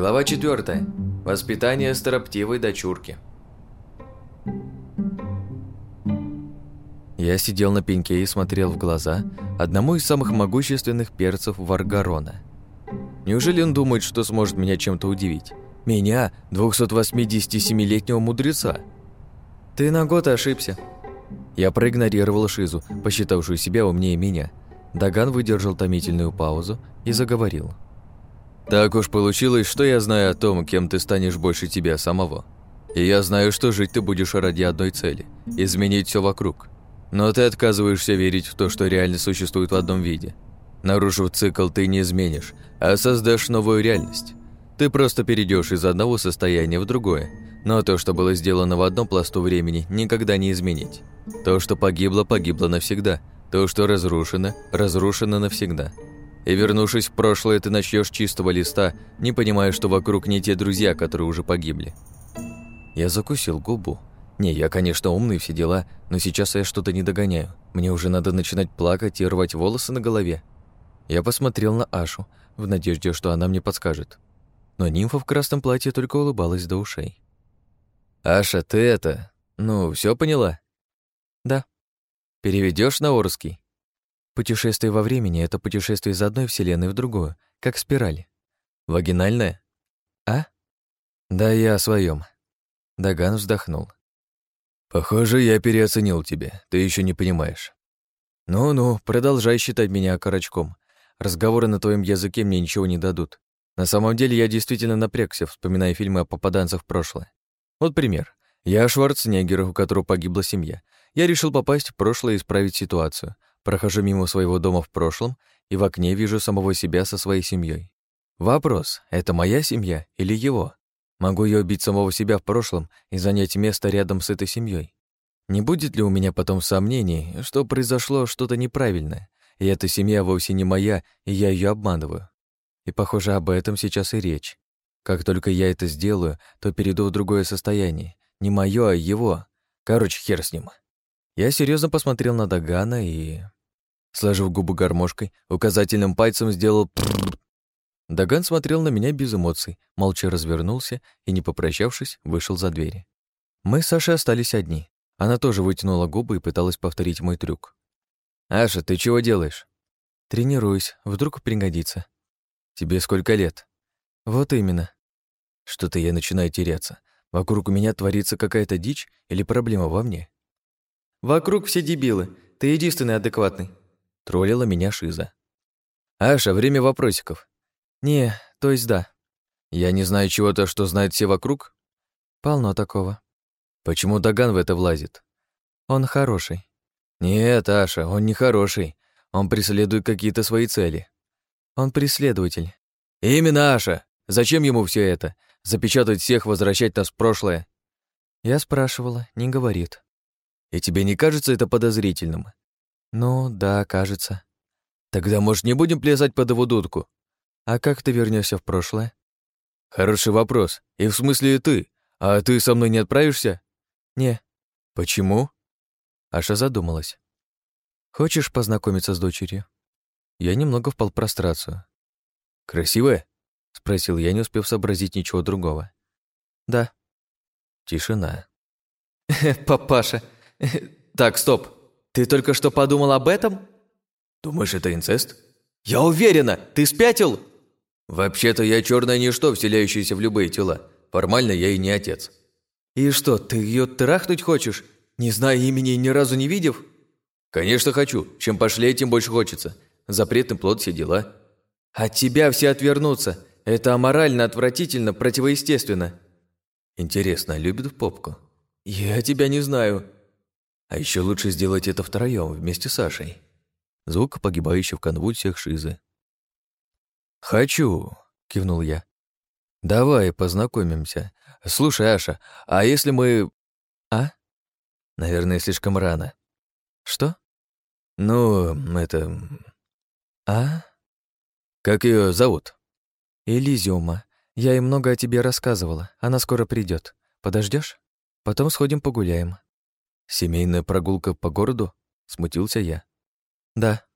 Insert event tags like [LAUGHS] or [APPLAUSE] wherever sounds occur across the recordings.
Глава 4. Воспитание строптивой дочурки. Я сидел на пеньке и смотрел в глаза одному из самых могущественных перцев Варгарона. Неужели он думает, что сможет меня чем-то удивить? Меня, 287-летнего мудреца? Ты на год ошибся. Я проигнорировал Шизу, посчитавшую себя умнее меня. Даган выдержал томительную паузу и заговорил. «Так уж получилось, что я знаю о том, кем ты станешь больше тебя самого. И я знаю, что жить ты будешь ради одной цели – изменить все вокруг. Но ты отказываешься верить в то, что реально существует в одном виде. Нарушив цикл, ты не изменишь, а создашь новую реальность. Ты просто перейдешь из одного состояния в другое, но то, что было сделано в одном пласту времени, никогда не изменить. То, что погибло, погибло навсегда. То, что разрушено, разрушено навсегда. И вернувшись в прошлое, ты начнешь чистого листа, не понимая, что вокруг не те друзья, которые уже погибли. Я закусил губу. Не, я, конечно, умный, все дела, но сейчас я что-то не догоняю. Мне уже надо начинать плакать и рвать волосы на голове. Я посмотрел на Ашу, в надежде, что она мне подскажет. Но нимфа в красном платье только улыбалась до ушей. «Аша, ты это... Ну, все поняла?» «Да». Переведешь на Орский?» Путешествие во времени — это путешествие из одной вселенной в другую, как спираль. Вагинальная? А? Да я о своем. Даган вздохнул. Похоже, я переоценил тебя, ты еще не понимаешь. Ну-ну, продолжай считать меня окорочком. Разговоры на твоем языке мне ничего не дадут. На самом деле я действительно напрягся, вспоминая фильмы о попаданцах в прошлое. Вот пример. Я Шварценеггер, у которого погибла семья. Я решил попасть в прошлое и исправить ситуацию. Прохожу мимо своего дома в прошлом и в окне вижу самого себя со своей семьей. Вопрос, это моя семья или его? Могу я убить самого себя в прошлом и занять место рядом с этой семьей? Не будет ли у меня потом сомнений, что произошло что-то неправильное, и эта семья вовсе не моя, и я ее обманываю? И, похоже, об этом сейчас и речь. Как только я это сделаю, то перейду в другое состояние. Не моё, а его. Короче, хер с ним. Я серьезно посмотрел на Дагана и... Сложив губы гармошкой, указательным пальцем сделал Даган смотрел на меня без эмоций, молча развернулся и, не попрощавшись, вышел за двери. Мы с Сашей остались одни. Она тоже вытянула губы и пыталась повторить мой трюк. «Аша, ты чего делаешь?» «Тренируюсь, вдруг пригодится». «Тебе сколько лет?» «Вот именно». Что-то я начинаю теряться. Вокруг меня творится какая-то дичь или проблема во мне? «Вокруг все дебилы. Ты единственный адекватный», — троллила меня Шиза. «Аша, время вопросиков». «Не, то есть да». «Я не знаю чего-то, что знают все вокруг?» «Полно такого». «Почему Даган в это влазит?» «Он хороший». «Нет, Аша, он не хороший. Он преследует какие-то свои цели». «Он преследователь». «Именно, Аша! Зачем ему все это? Запечатать всех, возвращать нас в прошлое?» Я спрашивала, не говорит. И тебе не кажется это подозрительным? Ну, да, кажется. Тогда, может, не будем плясать под его дудку? А как ты вернешься в прошлое? Хороший вопрос. И в смысле ты? А ты со мной не отправишься? Не. Почему? Аша задумалась. Хочешь познакомиться с дочерью? Я немного впал в прострацию. Красивая? Спросил я, не успев сообразить ничего другого. Да. Тишина. [LAUGHS] Папаша, [LAUGHS] Так, стоп. Ты только что подумал об этом? Думаешь, это инцест? Я уверена, ты спятил? Вообще-то я черное ничто, вселяющееся в любые тела. Формально я и не отец. И что, ты ее трахнуть хочешь, не зная имени и ни разу не видев? Конечно хочу. Чем пошлее, тем больше хочется. Запретный плод, все дела. От тебя все отвернутся. Это аморально, отвратительно, противоестественно. Интересно, любит в попку? Я тебя не знаю. А еще лучше сделать это втроем вместе с Сашей. Звук, погибающий в конвульсиях Шизы. «Хочу», — кивнул я. «Давай познакомимся. Слушай, Аша, а если мы...» «А?» «Наверное, слишком рано». «Что?» «Ну, это...» «А?» «Как ее зовут?» «Элизиума. Я ей много о тебе рассказывала. Она скоро придет. Подождешь? Потом сходим погуляем». «Семейная прогулка по городу?» — смутился я. «Да».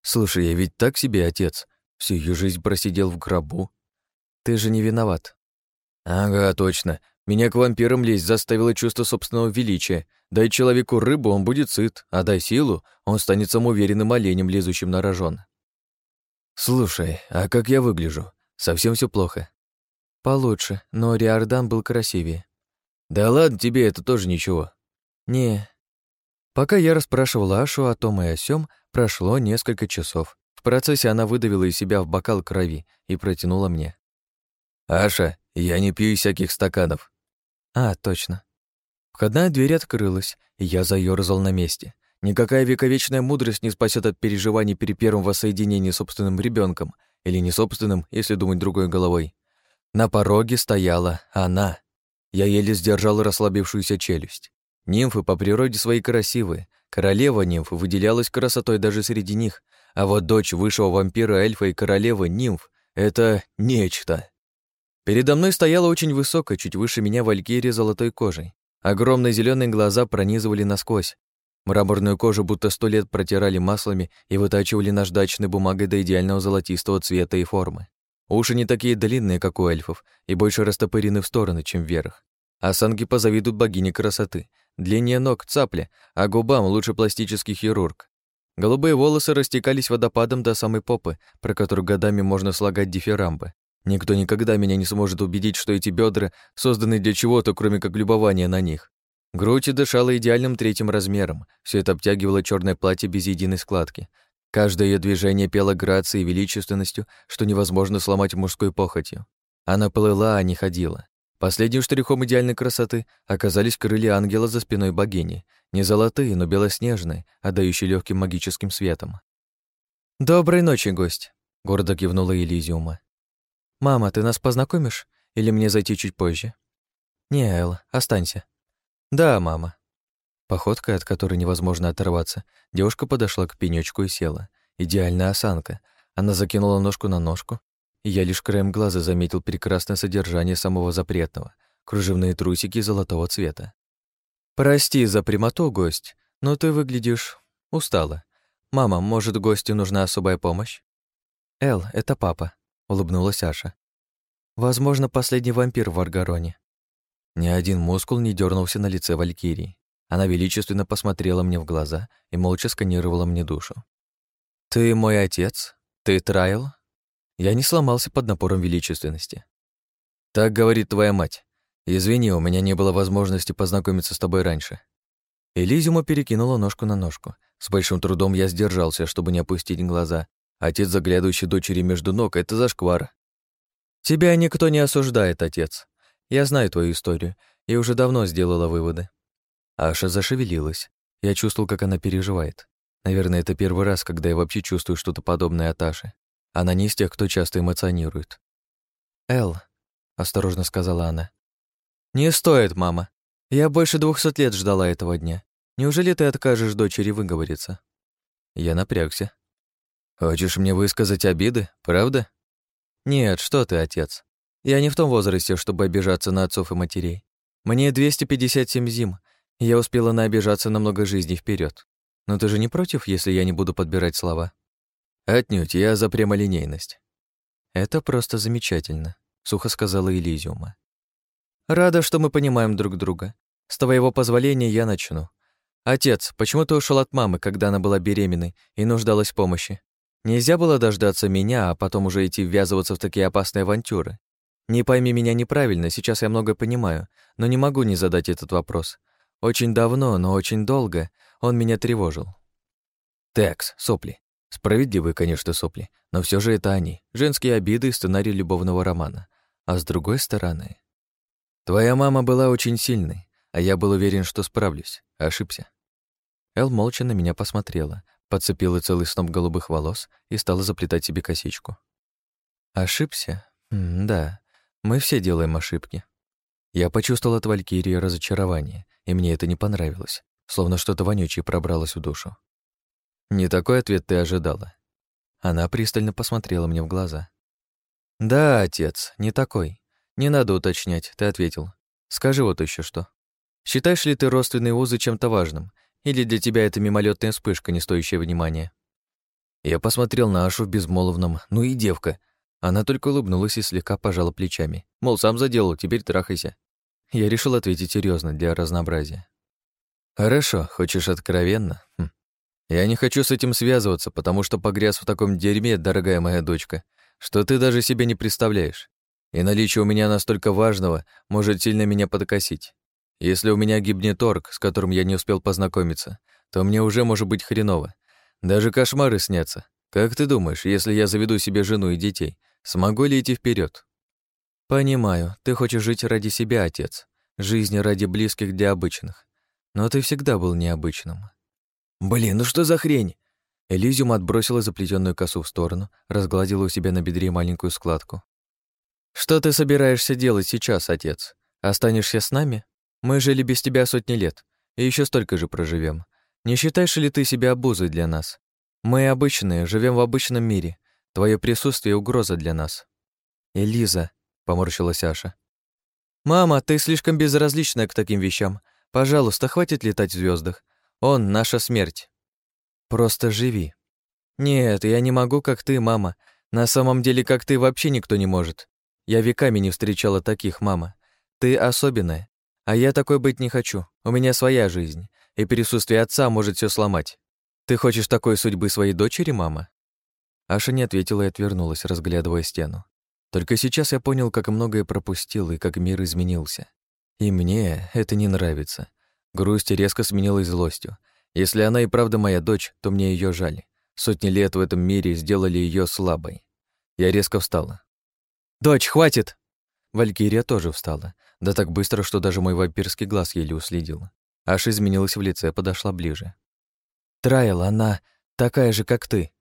«Слушай, я ведь так себе отец. Всю ее жизнь просидел в гробу. Ты же не виноват. Ага, точно. Меня к вампирам лезть заставило чувство собственного величия. Дай человеку рыбу, он будет сыт, а дай силу, он станет самоуверенным оленем, лезущим на рожон. Слушай, а как я выгляжу? Совсем все плохо. Получше, но Риордан был красивее. Да ладно тебе, это тоже ничего. Не. Пока я расспрашивал Ашу о том и о сём, прошло несколько часов. В процессе она выдавила из себя в бокал крови и протянула мне. «Аша, я не пью из всяких стаканов». «А, точно». Входная дверь открылась, и я заёрзал на месте. Никакая вековечная мудрость не спасет от переживаний при первом воссоединении с собственным ребенком или не собственным, если думать другой головой. На пороге стояла она. Я еле сдержал расслабившуюся челюсть. Нимфы по природе своей красивые. Королева нимф выделялась красотой даже среди них, а вот дочь высшего вампира эльфа и королевы нимф — это нечто. Передо мной стояла очень высокая, чуть выше меня валькирия золотой кожей. Огромные зеленые глаза пронизывали насквозь. Мраморную кожу будто сто лет протирали маслами и вытачивали наждачной бумагой до идеального золотистого цвета и формы. Уши не такие длинные, как у эльфов, и больше растопырены в стороны, чем вверх. Осанки позавидуют богине красоты. Длиннее ног — цапля, а губам лучше пластический хирург. Голубые волосы растекались водопадом до самой попы, про которую годами можно слагать дифирамбы. Никто никогда меня не сможет убедить, что эти бедра созданы для чего-то, кроме как любования на них. Грудь дышала идеальным третьим размером. Все это обтягивало черное платье без единой складки. Каждое ее движение пело грацией и величественностью, что невозможно сломать мужской похотью. Она плыла, а не ходила. Последним штрихом идеальной красоты оказались крылья ангела за спиной богини. Не золотые, но белоснежные, отдающие легким магическим светом. «Доброй ночи, гость», — гордо кивнула Элизиума. «Мама, ты нас познакомишь? Или мне зайти чуть позже?» «Не, Эл, останься». «Да, мама». Походкой, от которой невозможно оторваться, девушка подошла к пенечку и села. Идеальная осанка. Она закинула ножку на ножку, я лишь краем глаза заметил прекрасное содержание самого запретного — кружевные трусики золотого цвета. «Прости за прямоту, гость, но ты выглядишь устала. Мама, может, гостю нужна особая помощь?» «Эл, это папа улыбнулась Аша. Возможно, последний вампир в Аргароне. Ни один мускул не дернулся на лице Валькирии. Она величественно посмотрела мне в глаза и молча сканировала мне душу. «Ты мой отец? Ты Трайл?» Я не сломался под напором величественности. «Так говорит твоя мать. Извини, у меня не было возможности познакомиться с тобой раньше». Элизиума перекинула ножку на ножку. С большим трудом я сдержался, чтобы не опустить глаза, Отец, заглядывающий дочери между ног, — это зашквар. Тебя никто не осуждает, отец. Я знаю твою историю и уже давно сделала выводы. Аша зашевелилась. Я чувствовал, как она переживает. Наверное, это первый раз, когда я вообще чувствую что-то подобное от Аши. Она не из тех, кто часто эмоционирует. «Эл», — осторожно сказала она. «Не стоит, мама. Я больше двухсот лет ждала этого дня. Неужели ты откажешь дочери выговориться?» Я напрягся. Хочешь мне высказать обиды, правда? Нет, что ты, отец. Я не в том возрасте, чтобы обижаться на отцов и матерей. Мне 257 зим, я успела наобижаться на много жизней вперед. Но ты же не против, если я не буду подбирать слова? Отнюдь, я за прямолинейность. Это просто замечательно, сухо сказала Элизиума. Рада, что мы понимаем друг друга. С твоего позволения я начну. Отец, почему ты ушел от мамы, когда она была беременной и нуждалась в помощи? Нельзя было дождаться меня, а потом уже идти ввязываться в такие опасные авантюры. Не пойми меня неправильно, сейчас я много понимаю, но не могу не задать этот вопрос. Очень давно, но очень долго он меня тревожил. Текс, сопли. Справедливые, конечно, сопли, но все же это они, женские обиды и сценарий любовного романа. А с другой стороны... Твоя мама была очень сильной, а я был уверен, что справлюсь. Ошибся. Эл молча на меня посмотрела, подцепила целый сноп голубых волос и стала заплетать себе косичку. Ошибся? М да, мы все делаем ошибки. Я почувствовал от Валькирии разочарование, и мне это не понравилось, словно что-то вонючее пробралось в душу. Не такой ответ ты ожидала. Она пристально посмотрела мне в глаза. «Да, отец, не такой. Не надо уточнять, ты ответил. Скажи вот еще что. Считаешь ли ты родственные узы чем-то важным, или для тебя это мимолетная вспышка, не стоящая внимания?» Я посмотрел на Ашу в безмолвном «ну и девка». Она только улыбнулась и слегка пожала плечами. Мол, сам заделал, теперь трахайся. Я решил ответить серьезно для разнообразия. «Хорошо, хочешь откровенно? Хм. Я не хочу с этим связываться, потому что погряз в таком дерьме, дорогая моя дочка, что ты даже себе не представляешь. И наличие у меня настолько важного может сильно меня подкосить. Если у меня гибнет орк, с которым я не успел познакомиться, то мне уже может быть хреново. Даже кошмары снятся. Как ты думаешь, если я заведу себе жену и детей, смогу ли идти вперед? Понимаю, ты хочешь жить ради себя, отец. Жизнь ради близких для обычных. Но ты всегда был необычным. Блин, ну что за хрень? Элизиум отбросила заплетенную косу в сторону, разгладила у себя на бедре маленькую складку. «Что ты собираешься делать сейчас, отец? Останешься с нами? Мы жили без тебя сотни лет, и еще столько же проживем. Не считаешь ли ты себя обузой для нас? Мы обычные, живем в обычном мире. Твое присутствие — угроза для нас». «Элиза», — поморщилась Аша. «Мама, ты слишком безразличная к таким вещам. Пожалуйста, хватит летать в звездах. Он — наша смерть. Просто живи. Нет, я не могу, как ты, мама. На самом деле, как ты, вообще никто не может. Я веками не встречала таких, мама. Ты особенная. А я такой быть не хочу. У меня своя жизнь. И присутствие отца может все сломать. Ты хочешь такой судьбы своей дочери, мама? Аша не ответила и отвернулась, разглядывая стену. Только сейчас я понял, как многое пропустил и как мир изменился. И мне это не нравится. Грусть резко сменилась злостью. Если она и правда моя дочь, то мне ее жаль. Сотни лет в этом мире сделали ее слабой. Я резко встала. «Дочь, хватит!» Валькирия тоже встала, да так быстро, что даже мой вампирский глаз еле уследил. Аж изменилась в лице, подошла ближе. «Трайл, она такая же, как ты».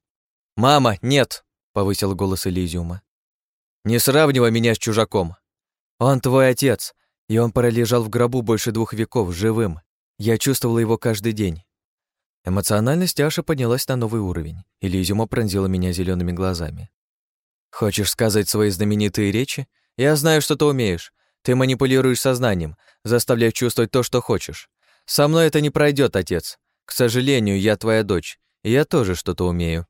«Мама, нет!» — повысил голос Элизиума. «Не сравнивай меня с чужаком. Он твой отец, и он пролежал в гробу больше двух веков, живым. Я чувствовала его каждый день». Эмоциональность Аши поднялась на новый уровень, и Лизиума пронзила меня зелеными глазами. Хочешь сказать свои знаменитые речи? Я знаю, что ты умеешь. Ты манипулируешь сознанием, заставляя чувствовать то, что хочешь. Со мной это не пройдет, отец. К сожалению, я твоя дочь, и я тоже что-то умею.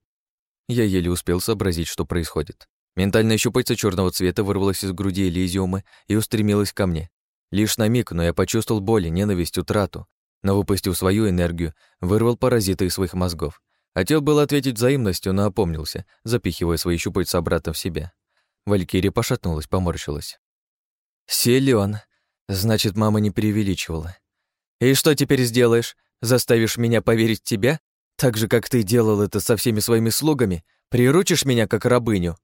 Я еле успел сообразить, что происходит. Ментальная щупальца черного цвета вырвалась из груди Элизиума и устремилась ко мне. Лишь на миг, но я почувствовал боль, ненависть, утрату, но, выпустив свою энергию, вырвал паразита из своих мозгов. Хотел было ответить взаимностью, но опомнился, запихивая свои щупальца обратно в себя. Валькирия пошатнулась, поморщилась. «Силён. Значит, мама не преувеличивала. И что теперь сделаешь? Заставишь меня поверить в тебя? Так же, как ты делал это со всеми своими слугами? Приручишь меня, как рабыню?»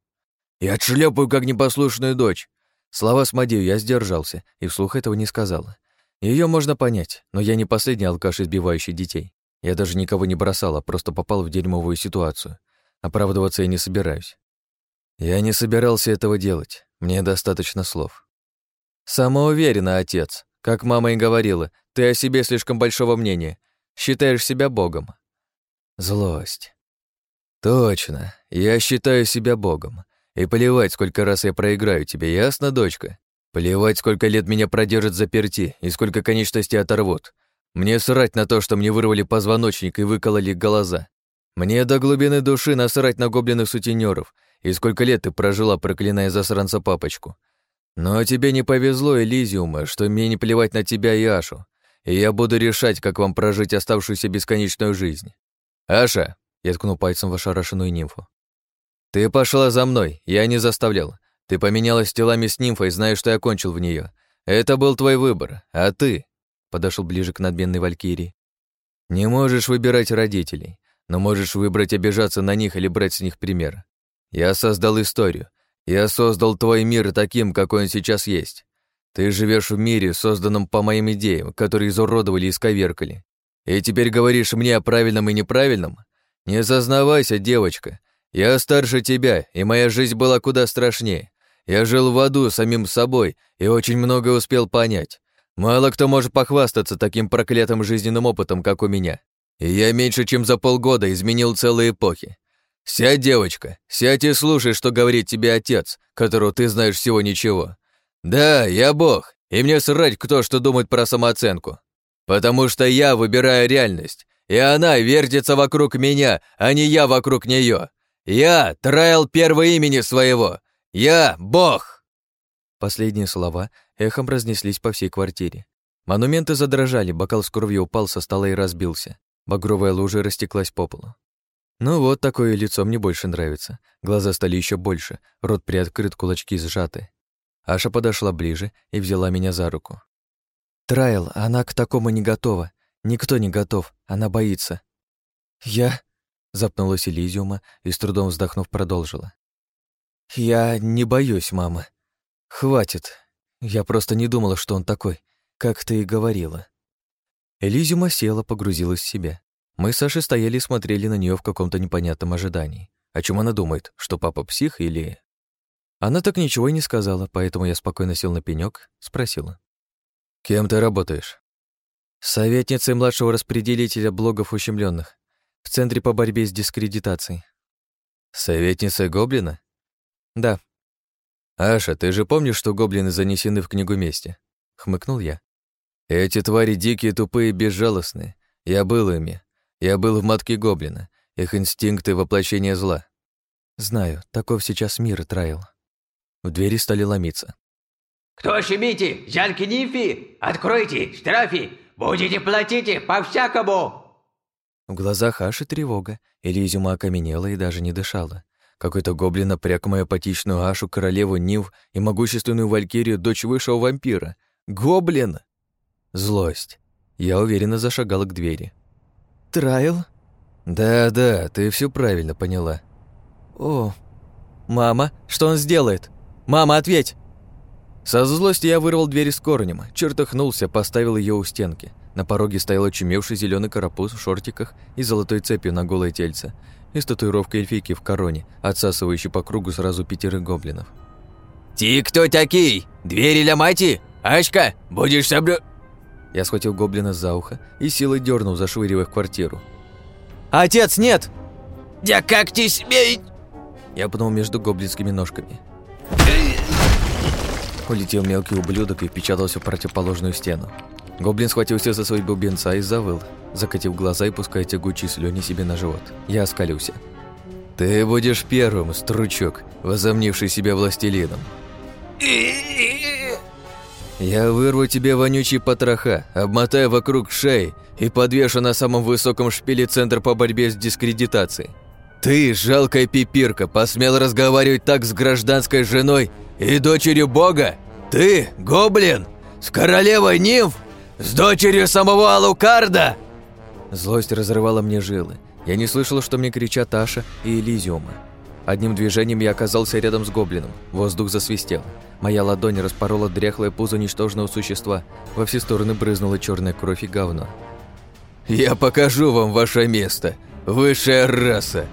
«Я отшлепаю, как непослушную дочь!» Слова Смодею я сдержался и вслух этого не сказал. Ее можно понять, но я не последний алкаш, избивающий детей. Я даже никого не бросал, а просто попал в дерьмовую ситуацию. Оправдываться я не собираюсь. Я не собирался этого делать. Мне достаточно слов. Самоуверенно, отец. Как мама и говорила, ты о себе слишком большого мнения. Считаешь себя богом. Злость. Точно. Я считаю себя богом. И плевать, сколько раз я проиграю тебе, ясно, дочка? Плевать, сколько лет меня продержат заперти и сколько конечностей оторвут. Мне срать на то, что мне вырвали позвоночник и выкололи глаза. Мне до глубины души насрать на гоблинных сутенеров. И сколько лет ты прожила, проклиная засранца папочку. Но тебе не повезло, Элизиума, что мне не плевать на тебя и Ашу. И я буду решать, как вам прожить оставшуюся бесконечную жизнь. Аша, я ткнул пальцем в ошарашенную нимфу. Ты пошла за мной, я не заставлял. Ты поменялась телами с нимфой, зная, что я кончил в нее. Это был твой выбор, а ты подошел ближе к надменной валькирии. «Не можешь выбирать родителей, но можешь выбрать обижаться на них или брать с них пример. Я создал историю. Я создал твой мир таким, какой он сейчас есть. Ты живешь в мире, созданном по моим идеям, которые изуродовали и сковеркали. И теперь говоришь мне о правильном и неправильном? Не зазнавайся, девочка. Я старше тебя, и моя жизнь была куда страшнее. Я жил в аду самим собой и очень много успел понять. Мало кто может похвастаться таким проклятым жизненным опытом, как у меня. И я меньше чем за полгода изменил целые эпохи. Сядь, девочка, сядь и слушай, что говорит тебе отец, которого ты знаешь всего ничего. Да, я бог, и мне срать, кто что думает про самооценку. Потому что я выбираю реальность, и она вертится вокруг меня, а не я вокруг нее. Я траил первое имени своего. Я бог!» Последние слова эхом разнеслись по всей квартире. Монументы задрожали, бокал с кровью упал со стола и разбился. Багровая лужа растеклась по полу. Ну вот, такое лицо мне больше нравится. Глаза стали еще больше, рот приоткрыт, кулачки сжаты. Аша подошла ближе и взяла меня за руку. «Трайл, она к такому не готова. Никто не готов, она боится». «Я...» — запнулась Элизиума и, с трудом вздохнув, продолжила. «Я не боюсь, мама. Хватит. Я просто не думала, что он такой, как ты и говорила». Элизиума села, погрузилась в себя. Мы с Сашей стояли и смотрели на нее в каком-то непонятном ожидании. О чем она думает, что папа псих или... Она так ничего и не сказала, поэтому я спокойно сел на пенек, спросила. «Кем ты работаешь?» «Советницей младшего распределителя блогов ущемленных в Центре по борьбе с дискредитацией». «Советница Гоблина?» «Да». «Аша, ты же помнишь, что гоблины занесены в книгу мести?» — хмыкнул я. «Эти твари дикие, тупые, безжалостные. Я был ими, я был в матке гоблина, их инстинкты — воплощение зла. Знаю, таков сейчас мир, Трайл. В двери стали ломиться. «Кто шумите? Жанки нимфи? Откройте, штрафи! Будете платить по-всякому!» В глазах Аши тревога, Элизиума окаменела и даже не дышала. Какой-то гоблин напряг мою апатичную Ашу, королеву Нив и могущественную Валькирию, дочь высшего вампира. Гоблин! Злость. Я уверенно зашагала к двери. Трайл? Да-да, ты все правильно поняла. О, мама, что он сделает? Мама, ответь! Со злости я вырвал дверь с корнем, чертыхнулся, поставил ее у стенки. На пороге стоял очумевший зеленый карапуз в шортиках и золотой цепью на голое тельце, и с татуировкой эльфийки в короне, отсасывающей по кругу сразу пятерых гоблинов. «Ты кто такие? Двери ломайте! Ашка, будешь соблю...» Я схватил гоблина за ухо и силой дернул, зашвыривая в квартиру. «Отец, нет!» «Да как ты смеешь?» Я пнул между гоблинскими ножками. Улетел мелкий ублюдок и впечатался в противоположную стену. Гоблин схватился за свой бубенца и завыл, закатив глаза и пуская тягучие слюни себе на живот. Я оскалился. «Ты будешь первым, стручок, возомнивший себя властелином». Я вырву тебе вонючие потроха, обмотаю вокруг шеи и подвешу на самом высоком шпиле Центр по борьбе с дискредитацией. Ты, жалкая пипирка, посмел разговаривать так с гражданской женой и дочерью бога? Ты, гоблин, с королевой нимф? С дочерью самого Алукарда?» Злость разрывала мне жилы. Я не слышал, что мне кричат Аша и Элизиума. Одним движением я оказался рядом с гоблином. Воздух засвистел. Моя ладонь распорола дряхлое пузо ничтожного существа. Во все стороны брызнула черная кровь и говно. «Я покажу вам ваше место, высшая раса!»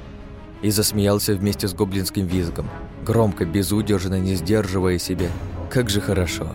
И засмеялся вместе с гоблинским визгом. Громко, безудержно, не сдерживая себя. Как же хорошо.